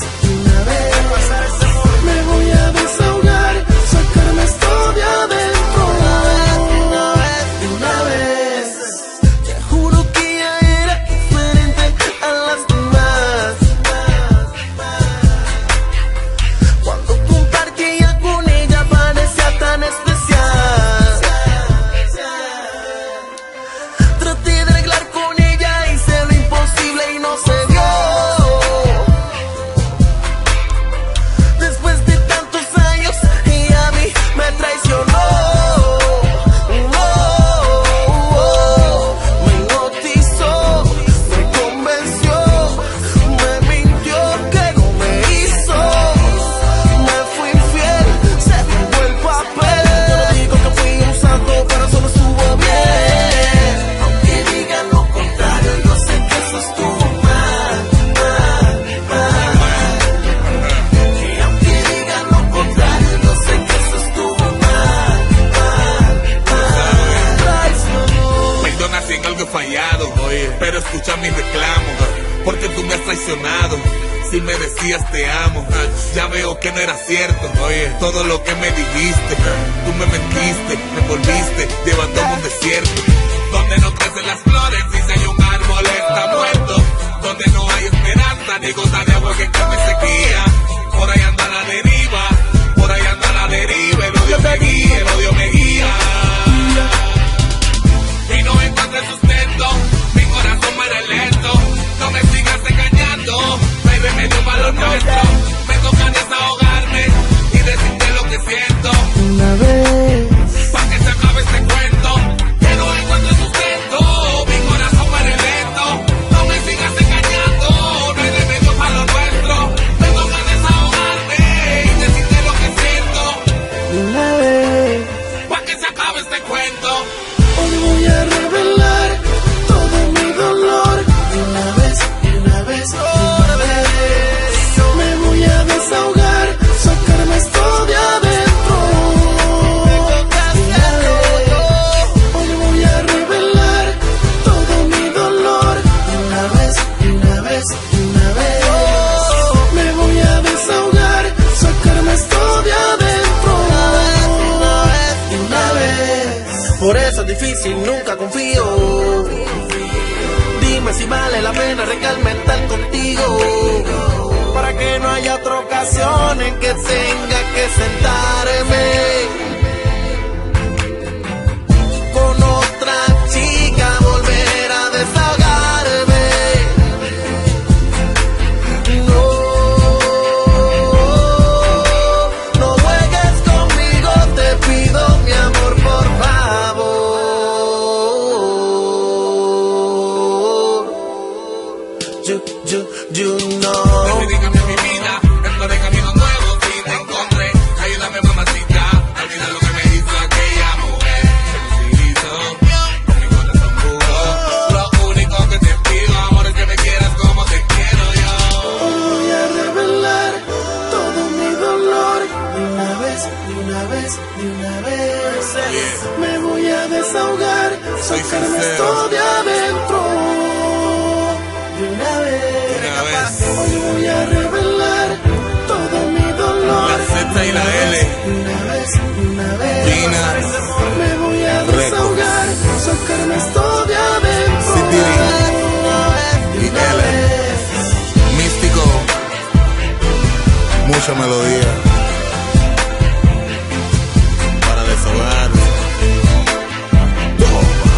guys. Fallado, oye, pero escucha mi reclamo, porque tú me has traicionado. Si me decías te amo, ya veo que no era cierto, oye, todo lo que me dijiste, tú me mentiste, me volviste, llevándome a un desierto, donde no crecen las flores, y si un árbol está muerto, donde no hay esperanza, ni gota de agua que calme sequía, por ahí anda la deriva, por ahí anda la deriva, el odio me guía, el odio me guía me difícil, nunca confío. Dime si vale la pena recalme estar contigo. Para que no haya otra ocasión en que tenga que sentarme. You, you, know. Dedícame mi vida, exploré caminos nuevos y te encontré. Ayúdame, mamacita, a olvidar lo que me hizo aquella mujer. Se con mi corazón puro. Lo único que te pido, amor, es que me quieras como te quiero yo. Voy a revelar todo mi dolor de una vez, de una vez, de una vez. Me voy a desahogar, Soy sacarme sincero. esto de adentro. De una mucha melodía. Para desahogar. Toma.